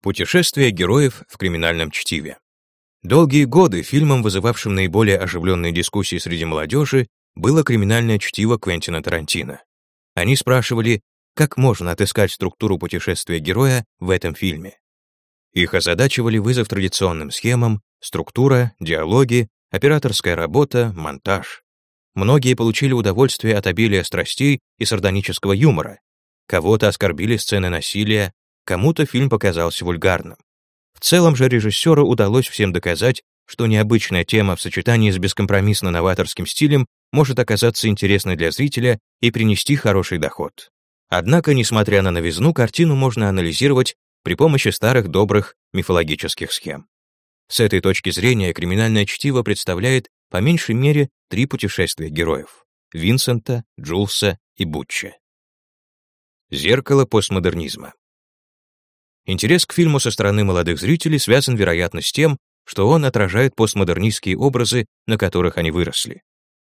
Путешествие героев в криминальном чтиве. Долгие годы фильмом, вызывавшим наиболее оживленные дискуссии среди молодежи, было криминальное чтиво Квентина Тарантино. Они спрашивали, как можно отыскать структуру путешествия героя в этом фильме. Их озадачивали вызов традиционным схемам, структура, диалоги, операторская работа, монтаж. Многие получили удовольствие от обилия страстей и сардонического юмора. Кого-то оскорбили сцены насилия, Кому-то фильм показался вульгарным. В целом же режиссеру удалось всем доказать, что необычная тема в сочетании с бескомпромиссно-новаторским стилем может оказаться интересной для зрителя и принести хороший доход. Однако, несмотря на новизну, картину можно анализировать при помощи старых добрых мифологических схем. С этой точки зрения криминальное чтиво представляет по меньшей мере три путешествия героев — Винсента, Джулса и Бутча. Зеркало постмодернизма. Интерес к фильму со стороны молодых зрителей связан, вероятно, с тем, что он отражает постмодернистские образы, на которых они выросли.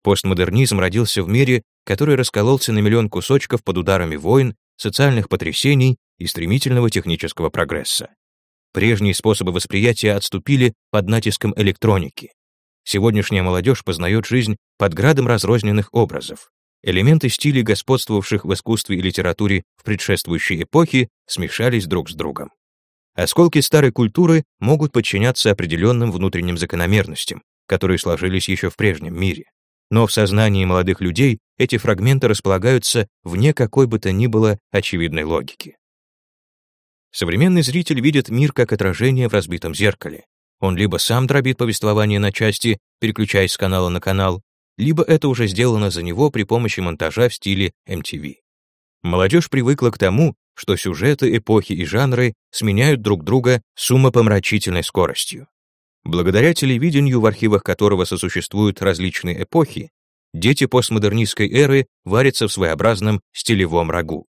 Постмодернизм родился в мире, который раскололся на миллион кусочков под ударами войн, социальных потрясений и стремительного технического прогресса. Прежние способы восприятия отступили под натиском электроники. Сегодняшняя молодежь познает жизнь под градом разрозненных образов. Элементы стилей, господствовавших в искусстве и литературе в предшествующей эпохе, смешались друг с другом. Осколки старой культуры могут подчиняться определенным внутренним закономерностям, которые сложились еще в прежнем мире. Но в сознании молодых людей эти фрагменты располагаются вне какой бы то ни было очевидной логики. Современный зритель видит мир как отражение в разбитом зеркале. Он либо сам дробит повествование на части, переключаясь с канала на канал, либо это уже сделано за него при помощи монтажа в стиле MTV. Молодежь привыкла к тому, что сюжеты, эпохи и жанры сменяют друг друга с умопомрачительной скоростью. Благодаря телевидению, в архивах которого сосуществуют различные эпохи, дети постмодернистской эры варятся в своеобразном стилевом рагу.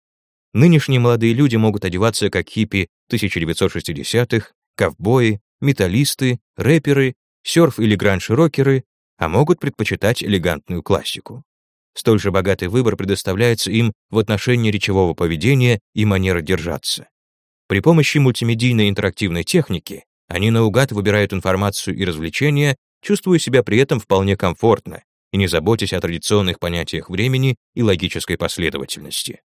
Нынешние молодые люди могут одеваться как хиппи 1960-х, ковбои, металлисты, рэперы, серф или гранж-рокеры, а могут предпочитать элегантную классику. Столь же богатый выбор предоставляется им в отношении речевого поведения и манеры держаться. При помощи мультимедийной интерактивной техники они наугад выбирают информацию и развлечения, чувствуя себя при этом вполне комфортно и не заботясь о традиционных понятиях времени и логической последовательности.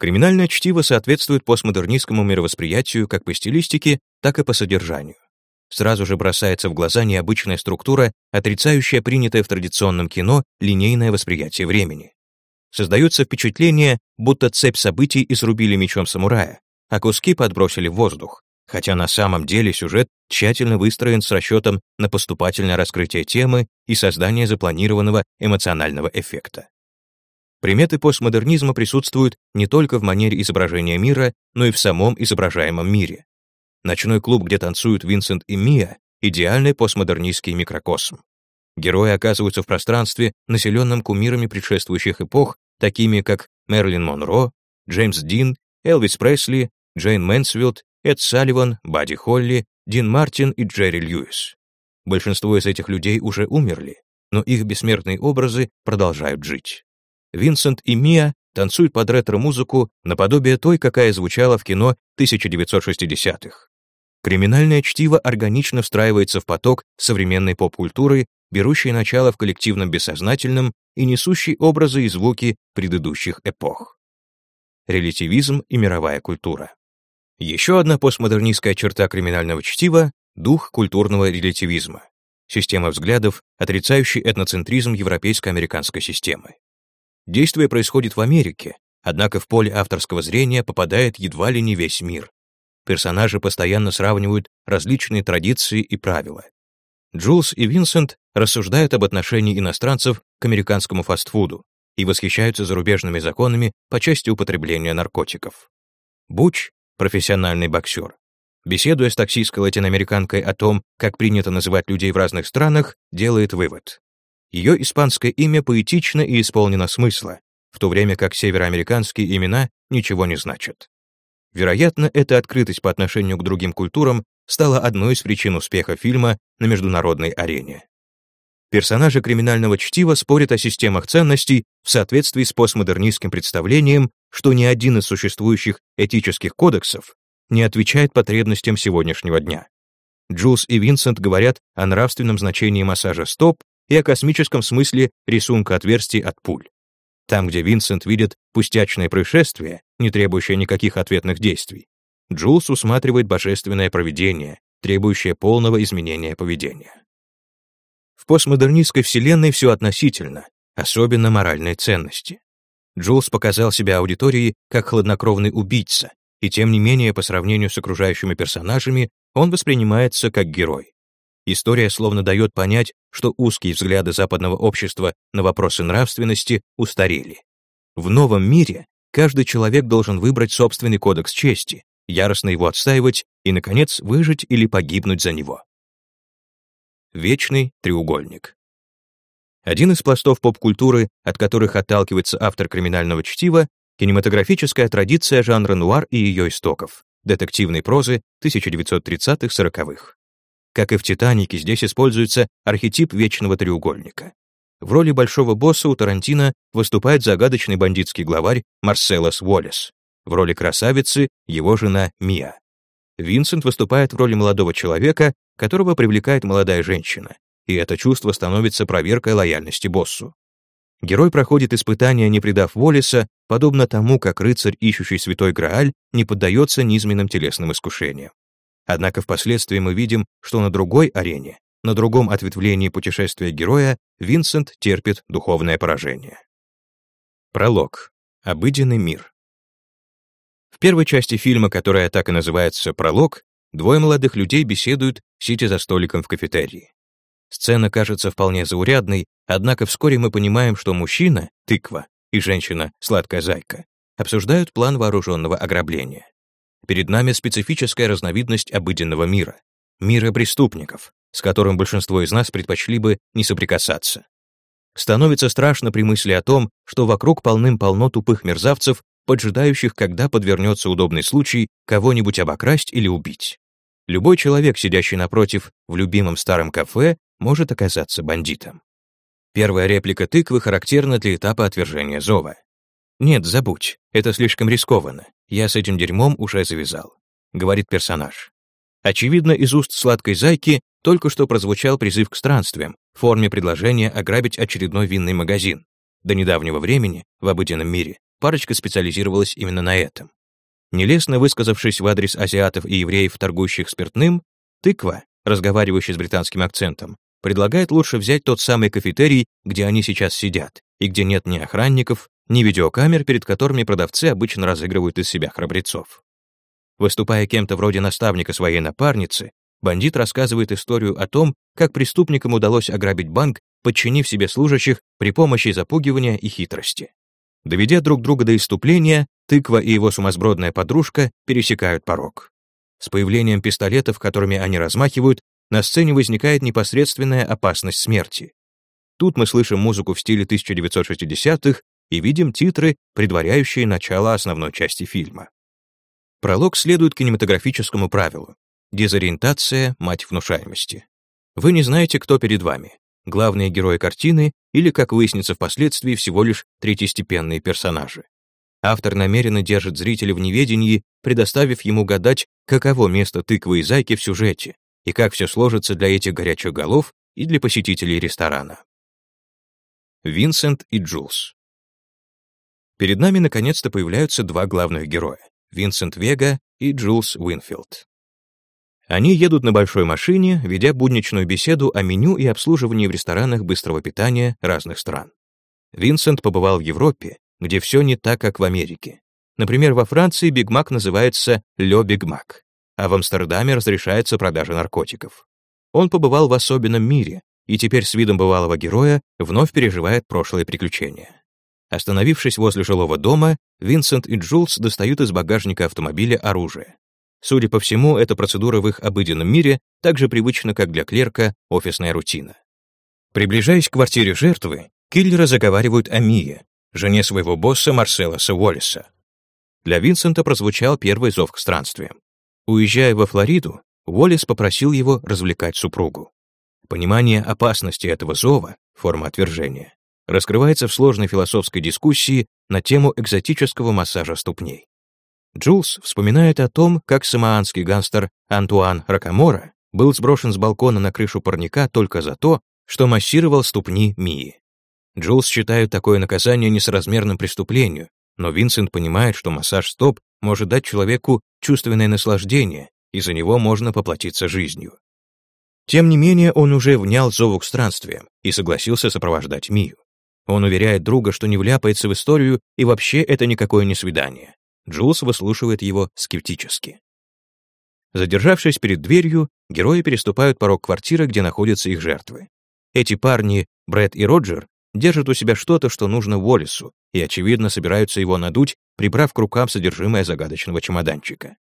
Криминальное чтиво соответствует постмодернистскому мировосприятию как по стилистике, так и по содержанию сразу же бросается в глаза необычная структура, отрицающая принятое в традиционном кино линейное восприятие времени. Создается впечатление, будто цепь событий и срубили мечом самурая, а куски подбросили в воздух, хотя на самом деле сюжет тщательно выстроен с расчетом на поступательное раскрытие темы и создание запланированного эмоционального эффекта. Приметы постмодернизма присутствуют не только в манере изображения мира, но и в самом изображаемом мире. Ночной клуб, где танцуют Винсент и Мия, идеальный постмодернистский микрокосм. Герои оказываются в пространстве, населенном кумирами предшествующих эпох, такими как Мэрилин Монро, Джеймс Дин, Элвис Пресли, Джейн Мэнсфилд, Эд Салливан, Бадди Холли, Дин Мартин и Джерри Льюис. Большинство из этих людей уже умерли, но их бессмертные образы продолжают жить. Винсент и Мия танцуют под ретро-музыку наподобие той, какая звучала в кино 1960-х. Криминальное чтиво органично встраивается в поток современной поп-культуры, берущей начало в коллективном бессознательном и несущей образы и звуки предыдущих эпох. Релятивизм и мировая культура. Еще одна постмодернистская черта криминального чтива — дух культурного релятивизма, система взглядов, отрицающий этноцентризм европейско-американской системы. Действие происходит в Америке, однако в поле авторского зрения попадает едва ли не весь мир. Персонажи постоянно сравнивают различные традиции и правила. Джулс и Винсент рассуждают об отношении иностранцев к американскому фастфуду и восхищаются зарубежными законами по части употребления наркотиков. Буч, профессиональный боксер, беседуя с таксистской латиноамериканкой о том, как принято называть людей в разных странах, делает вывод. Ее испанское имя поэтично и исполнено смысла, в то время как североамериканские имена ничего не значат. Вероятно, эта открытость по отношению к другим культурам стала одной из причин успеха фильма на международной арене. Персонажи криминального чтива спорят о системах ценностей в соответствии с постмодернистским представлением, что ни один из существующих этических кодексов не отвечает потребностям сегодняшнего дня. Джулс и Винсент говорят о нравственном значении массажа стоп и о космическом смысле рисунка отверстий от пуль. Там, где Винсент видит пустячное происшествие, не требующее никаких ответных действий, Джулс усматривает божественное провидение, требующее полного изменения поведения. В постмодернистской вселенной все относительно, особенно моральные ценности. Джулс показал себя аудитории как хладнокровный убийца, и тем не менее по сравнению с окружающими персонажами он воспринимается как герой. История словно дает понять, что узкие взгляды западного общества на вопросы нравственности устарели. В новом мире каждый человек должен выбрать собственный кодекс чести, яростно его отстаивать и, наконец, выжить или погибнуть за него. Вечный треугольник. Один из пластов поп-культуры, от которых отталкивается автор криминального чтива, кинематографическая традиция жанра нуар и ее истоков, детективной прозы 1930-40-х. Как и в «Титанике», здесь используется архетип вечного треугольника. В роли большого босса у Тарантино выступает загадочный бандитский главарь Марселос Уоллес. В роли красавицы — его жена Мия. Винсент выступает в роли молодого человека, которого привлекает молодая женщина, и это чувство становится проверкой лояльности боссу. Герой проходит испытания, не предав Уоллеса, подобно тому, как рыцарь, ищущий святой Грааль, не поддается низменным телесным искушениям. Однако впоследствии мы видим, что на другой арене, на другом ответвлении путешествия героя, Винсент терпит духовное поражение. Пролог. Обыденный мир. В первой части фильма, которая так и называется «Пролог», двое молодых людей беседуют, сидя за столиком в кафетерии. Сцена кажется вполне заурядной, однако вскоре мы понимаем, что мужчина, тыква, и женщина, сладкая зайка, обсуждают план вооруженного ограбления. Перед нами специфическая разновидность обыденного мира, мира преступников, с которым большинство из нас предпочли бы не соприкасаться. Становится страшно при мысли о том, что вокруг полным-полно тупых мерзавцев, поджидающих, когда подвернется удобный случай кого-нибудь обокрасть или убить. Любой человек, сидящий напротив в любимом старом кафе, может оказаться бандитом. Первая реплика тыквы характерна для этапа отвержения зова. «Нет, забудь, это слишком рискованно. Я с этим дерьмом уже завязал», — говорит персонаж. Очевидно, из уст сладкой зайки только что прозвучал призыв к странствиям в форме предложения ограбить очередной винный магазин. До недавнего времени, в обыденном мире, парочка специализировалась именно на этом. Нелестно высказавшись в адрес азиатов и евреев, торгующих спиртным, тыква, разговаривающий с британским акцентом, предлагает лучше взять тот самый кафетерий, где они сейчас сидят, и где нет ни охранников, ни видеокамер, перед которыми продавцы обычно разыгрывают из себя храбрецов. Выступая кем-то вроде наставника своей напарницы, бандит рассказывает историю о том, как преступникам удалось ограбить банк, подчинив себе служащих при помощи запугивания и хитрости. Доведя друг друга до иступления, тыква и его сумасбродная подружка пересекают порог. С появлением пистолетов, которыми они размахивают, на сцене возникает непосредственная опасность смерти. Тут мы слышим музыку в стиле 1960-х и видим титры, предваряющие начало основной части фильма. Пролог следует кинематографическому правилу. Дезориентация — мать внушаемости. Вы не знаете, кто перед вами. Главные герои картины или, как выяснится впоследствии, всего лишь третьестепенные персонажи. Автор намеренно держит зрителя в неведении, предоставив ему гадать, каково место тыквы и зайки в сюжете, и как все сложится для этих горячих голов и для посетителей ресторана. Винсент и Джулс Перед нами наконец-то появляются два главных героя — Винсент Вега и Джулс Уинфилд. Они едут на большой машине, ведя будничную беседу о меню и обслуживании в ресторанах быстрого питания разных стран. Винсент побывал в Европе, где все не так, как в Америке. Например, во Франции Биг Мак называется Ле Биг Мак а в Амстердаме разрешается продажа наркотиков. Он побывал в особенном мире и теперь с видом бывалого героя вновь переживает прошлые приключения. Остановившись возле жилого дома, Винсент и Джулс достают из багажника автомобиля оружие. Судя по всему, эта процедура в их обыденном мире так же привычна, как для клерка офисная рутина. Приближаясь к квартире жертвы, киллеры заговаривают о Мие, жене своего босса Марселоса Уоллеса. Для Винсента прозвучал первый зов к странствиям. Уезжая во Флориду, Уоллес попросил его развлекать супругу. Понимание опасности этого зова, форма отвержения, раскрывается в сложной философской дискуссии на тему экзотического массажа ступней. Джулс вспоминает о том, как самоанский гангстер Антуан Ракамора был сброшен с балкона на крышу парника только за то, что массировал ступни Мии. Джулс считает такое наказание несоразмерным преступлению, но Винсент понимает, что массаж стоп может дать человеку чувственное наслаждение, и за него можно поплатиться жизнью. Тем не менее, он уже внял зову к странствиям и согласился сопровождать Мию. Он уверяет друга, что не вляпается в историю, и вообще это никакое не свидание. Джулс выслушивает его скептически. Задержавшись перед дверью, герои переступают порог квартиры, где находятся их жертвы. Эти парни, Брэд и Роджер, держат у себя что-то, что нужно Уоллесу, и, очевидно, собираются его надуть, прибрав к рукам содержимое загадочного чемоданчика.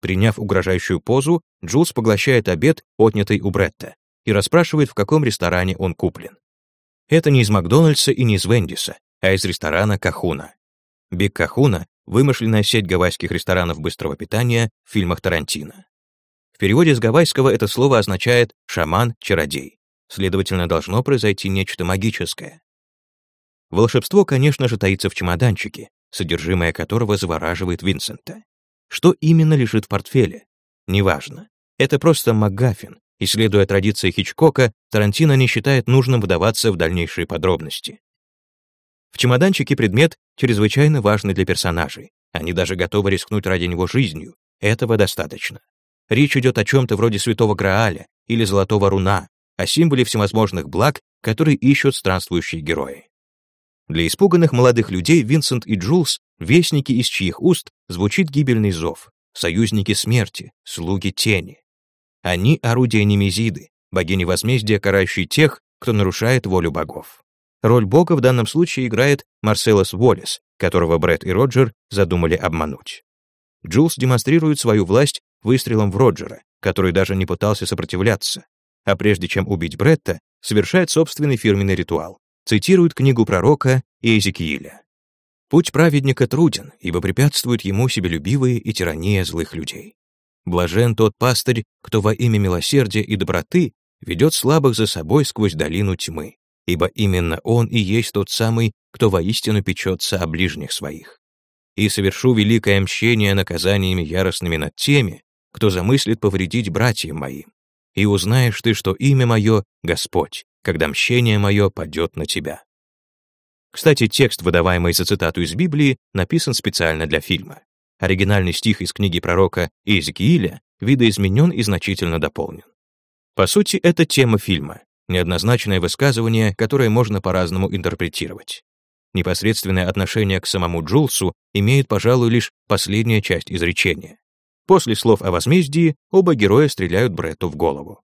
Приняв угрожающую позу, Джулс поглощает обед, отнятый у Бретта, и расспрашивает, в каком ресторане он куплен. Это не из Макдональдса и не из Вендиса, а из ресторана Кахуна. Биг Кахуна — вымышленная сеть гавайских ресторанов быстрого питания в фильмах Тарантино. В переводе с гавайского это слово означает «шаман-чародей». Следовательно, должно произойти нечто магическое. Волшебство, конечно же, таится в чемоданчике, содержимое которого завораживает Винсента. Что именно лежит в портфеле? Неважно. Это просто МакГаффин, и, следуя традиции Хичкока, Тарантино не считает нужным вдаваться в дальнейшие подробности. В чемоданчике предмет чрезвычайно важный для персонажей. Они даже готовы рискнуть ради него жизнью. Этого достаточно. Речь идет о чем-то вроде святого Грааля или золотого руна, о символе всевозможных благ, которые ищут странствующие герои. Для испуганных молодых людей Винсент и Джулс — вестники, из чьих уст звучит гибельный зов, союзники смерти, слуги тени. Они — орудия Немезиды, богини возмездия, карающей тех, кто нарушает волю богов. Роль бога в данном случае играет Марселос Уоллес, которого Брэд и Роджер задумали обмануть. Джулс демонстрирует свою власть выстрелом в Роджера, который даже не пытался сопротивляться, а прежде чем убить Бретта, совершает собственный фирменный ритуал, цитирует книгу пророка Иезекииля. «Путь праведника труден, ибо препятствуют ему себелюбивые и тирания злых людей. Блажен тот пастырь, кто во имя милосердия и доброты ведет слабых за собой сквозь долину тьмы, ибо именно он и есть тот самый, кто воистину печется о ближних своих. И совершу великое мщение наказаниями яростными над теми, кто замыслит повредить братьям моим. И узнаешь ты, что имя мое — Господь, когда мщение мое падет на тебя». Кстати, текст, выдаваемый за цитату из Библии, написан специально для фильма. Оригинальный стих из книги пророка Иезекииля видоизменен и значительно дополнен. По сути, это тема фильма, неоднозначное высказывание, которое можно по-разному интерпретировать. Непосредственное отношение к самому Джулсу имеет, пожалуй, лишь последняя часть изречения. После слов о возмездии оба героя стреляют Бретту в голову.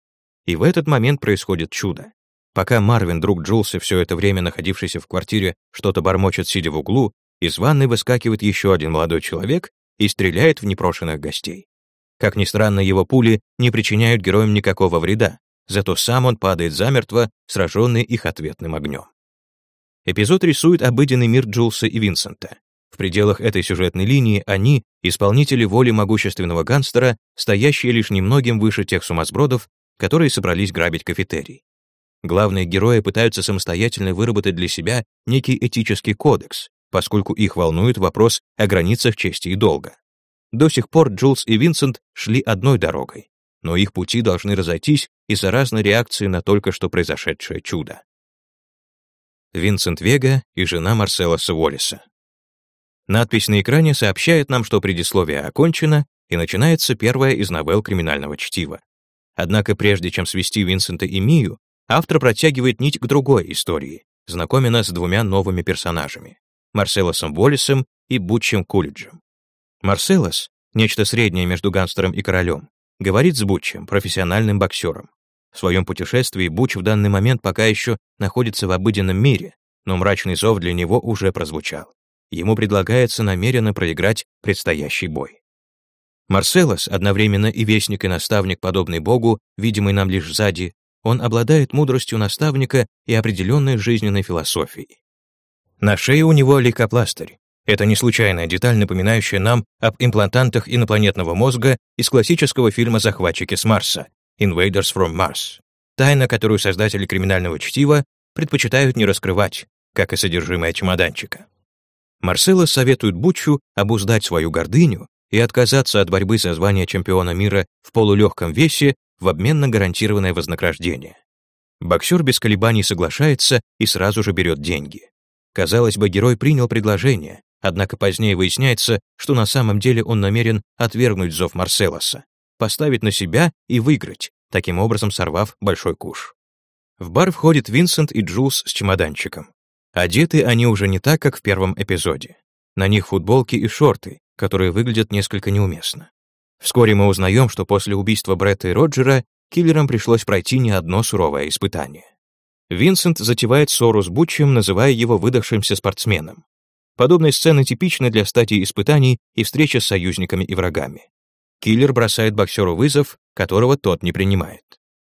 И в этот момент происходит чудо. Пока Марвин, друг Джулса, все это время находившийся в квартире, что-то бормочет, сидя в углу, из ванной выскакивает еще один молодой человек и стреляет в непрошенных гостей. Как ни странно, его пули не причиняют героям никакого вреда, зато сам он падает замертво, сраженный их ответным огнем. Эпизод рисует обыденный мир Джулса и Винсента. В пределах этой сюжетной линии они — исполнители воли могущественного гангстера, стоящие лишь немногим выше тех сумасбродов, которые собрались грабить кафетерий. Главные герои пытаются самостоятельно выработать для себя некий этический кодекс, поскольку их волнует вопрос о границах чести и долга. До сих пор Джулс и Винсент шли одной дорогой, но их пути должны разойтись из-за разной реакции на только что произошедшее чудо. Винсент Вега и жена Марселоса Уоллеса. Надпись на экране сообщает нам, что предисловие окончено, и начинается первая из новелл криминального чтива. Однако прежде чем свести Винсента и Мию, автор протягивает нить к другой истории, знакомя нас с двумя новыми персонажами. Марселосом Уоллесом и Бутчем Кулиджем. Марселос, нечто среднее между гангстером и королем, говорит с Бутчем, профессиональным боксером. В своем путешествии Буч в данный момент пока еще находится в обыденном мире, но мрачный зов для него уже прозвучал. Ему предлагается намеренно проиграть предстоящий бой. Марселос, одновременно и вестник, и наставник, подобный Богу, видимый нам лишь сзади, он обладает мудростью наставника и определенной жизненной философией. На шее у него лейкопластырь. Это не случайная деталь, напоминающая нам об имплантантах инопланетного мозга из классического фильма «Захватчики с Марса» «Invaders from Mars». Тайна, которую создатели криминального чтива предпочитают не раскрывать, как и содержимое чемоданчика. Марсело советует Бутчу обуздать свою гордыню и отказаться от борьбы за звание чемпиона мира в полулегком весе в обмен на гарантированное вознаграждение. Боксер без колебаний соглашается и сразу же берет деньги. Казалось бы, герой принял предложение, однако позднее выясняется, что на самом деле он намерен отвергнуть зов Марселоса, поставить на себя и выиграть, таким образом сорвав большой куш. В бар входит Винсент и Джулс с чемоданчиком. Одеты они уже не так, как в первом эпизоде. На них футболки и шорты, которые выглядят несколько неуместно. Вскоре мы узнаем, что после убийства Бретта и Роджера киллерам пришлось пройти не одно суровое испытание. Винсент затевает ссору с Бутчем, называя его выдохшимся спортсменом. Подобные сцены типичны для стадии испытаний и встречи с союзниками и врагами. Киллер бросает боксеру вызов, которого тот не принимает.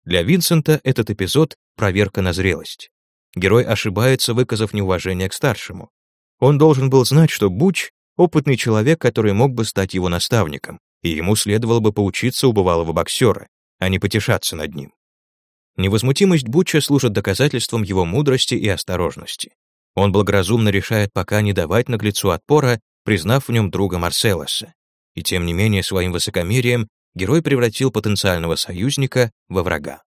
Для Винсента этот эпизод — проверка на зрелость. Герой ошибается, выказав неуважение к старшему. Он должен был знать, что Буч — опытный человек, который мог бы стать его наставником, и ему следовало бы поучиться у бывалого боксера, а не потешаться над ним. Невозмутимость Буча служит доказательством его мудрости и осторожности. Он благоразумно решает пока не давать наглецу отпора, признав в нем друга Марселоса. И тем не менее своим высокомерием герой превратил потенциального союзника во врага.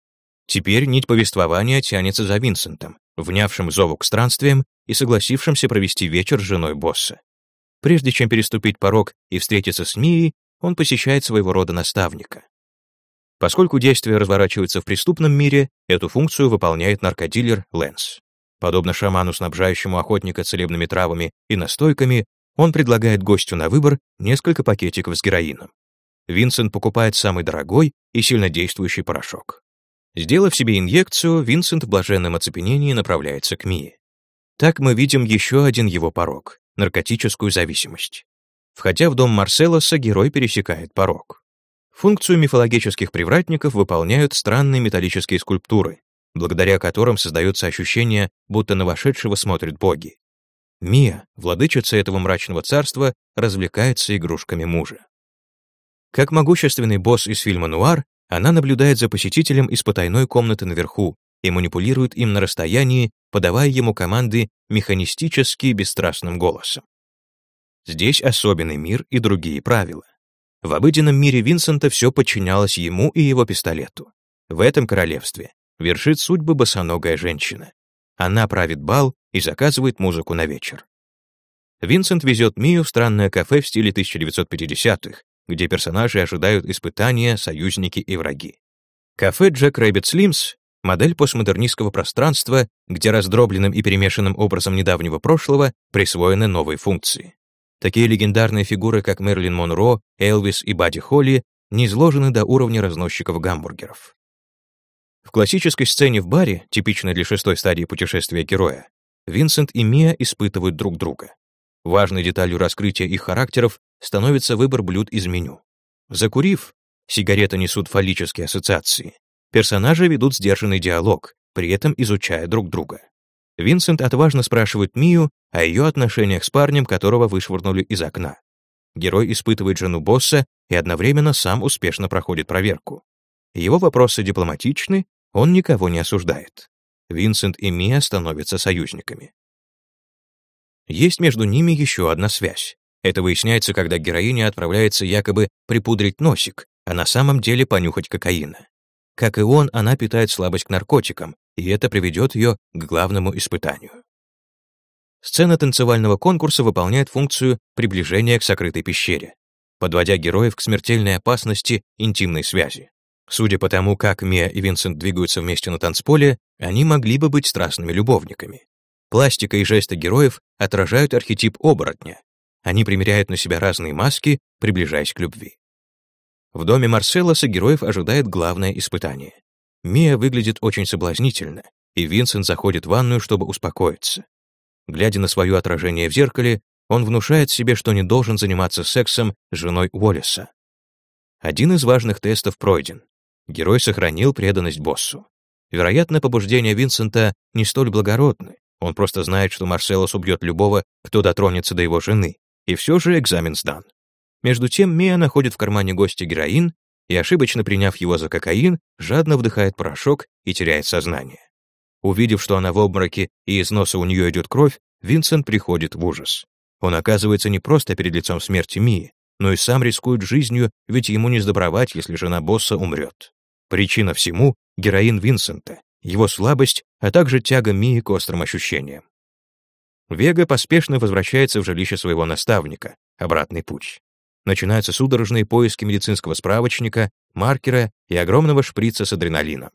Теперь нить повествования тянется за Винсентом, внявшим зову к странствиям и согласившимся провести вечер с женой босса. Прежде чем переступить порог и встретиться с Мией, он посещает своего рода наставника. Поскольку действие разворачивается в преступном мире, эту функцию выполняет наркодилер Лэнс. Подобно шаману, снабжающему охотника целебными травами и настойками, он предлагает гостю на выбор несколько пакетиков с героином. Винсент покупает самый дорогой и сильнодействующий порошок. Сделав себе инъекцию, Винсент в блаженном оцепенении направляется к Мии. Так мы видим еще один его порог — наркотическую зависимость. Входя в дом Марселоса, герой пересекает порог. Функцию мифологических привратников выполняют странные металлические скульптуры, благодаря которым создается ощущение, будто на вошедшего смотрят боги. Мия, владычица этого мрачного царства, развлекается игрушками мужа. Как могущественный босс из фильма «Нуар», она наблюдает за посетителем из потайной комнаты наверху и манипулирует им на расстоянии, подавая ему команды механистически бесстрастным голосом. Здесь особенный мир и другие правила. В обыденном мире Винсента все подчинялось ему и его пистолету. В этом королевстве вершит судьбы босоногая женщина. Она правит бал и заказывает музыку на вечер. Винсент везет Мию в странное кафе в стиле 1950-х, где персонажи ожидают испытания, союзники и враги. Кафе Джек Рэббит Слимс — модель постмодернистского пространства, где раздробленным и перемешанным образом недавнего прошлого присвоены новые функции. Такие легендарные фигуры, как Мерлин Монро, Элвис и Бадди Холли, не изложены до уровня разносчиков гамбургеров. В классической сцене в баре, типичной для шестой стадии путешествия героя, Винсент и Мия испытывают друг друга. Важной деталью раскрытия их характеров становится выбор блюд из меню. Закурив, сигареты несут фаллические ассоциации, персонажи ведут сдержанный диалог, при этом изучая друг друга. Винсент отважно спрашивает Мию о ее отношениях с парнем, которого вышвырнули из окна. Герой испытывает жену босса и одновременно сам успешно проходит проверку. Его вопросы дипломатичны, он никого не осуждает. Винсент и Мия становятся союзниками. Есть между ними еще одна связь. Это выясняется, когда героиня отправляется якобы припудрить носик, а на самом деле понюхать кокаина. Как и он, она питает слабость к наркотикам, и это приведет ее к главному испытанию. Сцена танцевального конкурса выполняет функцию приближения к сокрытой пещере, подводя героев к смертельной опасности интимной связи. Судя по тому, как Мия и Винсент двигаются вместе на танцполе, они могли бы быть страстными любовниками. Пластика и жесты героев отражают архетип оборотня. Они примеряют на себя разные маски, приближаясь к любви. В доме Марселоса героев ожидает главное испытание. Мия выглядит очень соблазнительно, и Винсент заходит в ванную, чтобы успокоиться. Глядя на свое отражение в зеркале, он внушает себе, что не должен заниматься сексом с женой Уоллеса. Один из важных тестов пройден. Герой сохранил преданность боссу. Вероятно, побуждения Винсента не столь благородны. Он просто знает, что Марселос убьет любого, кто дотронется до его жены. И все же экзамен сдан. Между тем Мия находит в кармане гостя героин и, ошибочно приняв его за кокаин, жадно вдыхает порошок и теряет сознание. Увидев, что она в обмороке и из носа у нее идет кровь, Винсент приходит в ужас. Он оказывается не просто перед лицом смерти Мии, но и сам рискует жизнью, ведь ему не сдобровать, если жена босса умрет. Причина всему — героин Винсента, его слабость, а также тяга Мии к острым ощущениям. Вега поспешно возвращается в жилище своего наставника, обратный путь. Начинаются судорожные поиски медицинского справочника, маркера и огромного шприца с адреналином.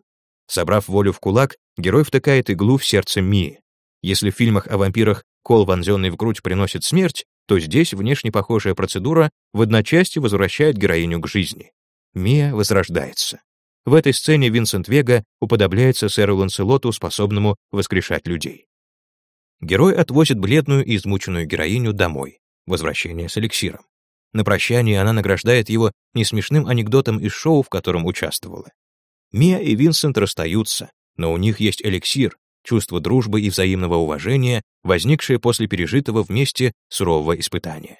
Собрав волю в кулак, герой втыкает иглу в сердце Мии. Если в фильмах о вампирах кол, вонзенный в грудь, приносит смерть, то здесь внешне похожая процедура в одночасье возвращает героиню к жизни. Мия возрождается. В этой сцене Винсент Вега уподобляется сэру Ланселоту, способному воскрешать людей. Герой отвозит бледную и измученную героиню домой. Возвращение с эликсиром. На прощание она награждает его несмешным анекдотом из шоу, в котором участвовала. Мия и Винсент расстаются, но у них есть эликсир, чувство дружбы и взаимного уважения, возникшее после пережитого вместе сурового испытания.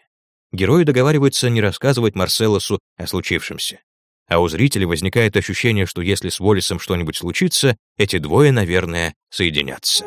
Герои договариваются не рассказывать Марселосу о случившемся. А у зрителя возникает ощущение, что если с Уоллесом что-нибудь случится, эти двое, наверное, соединятся.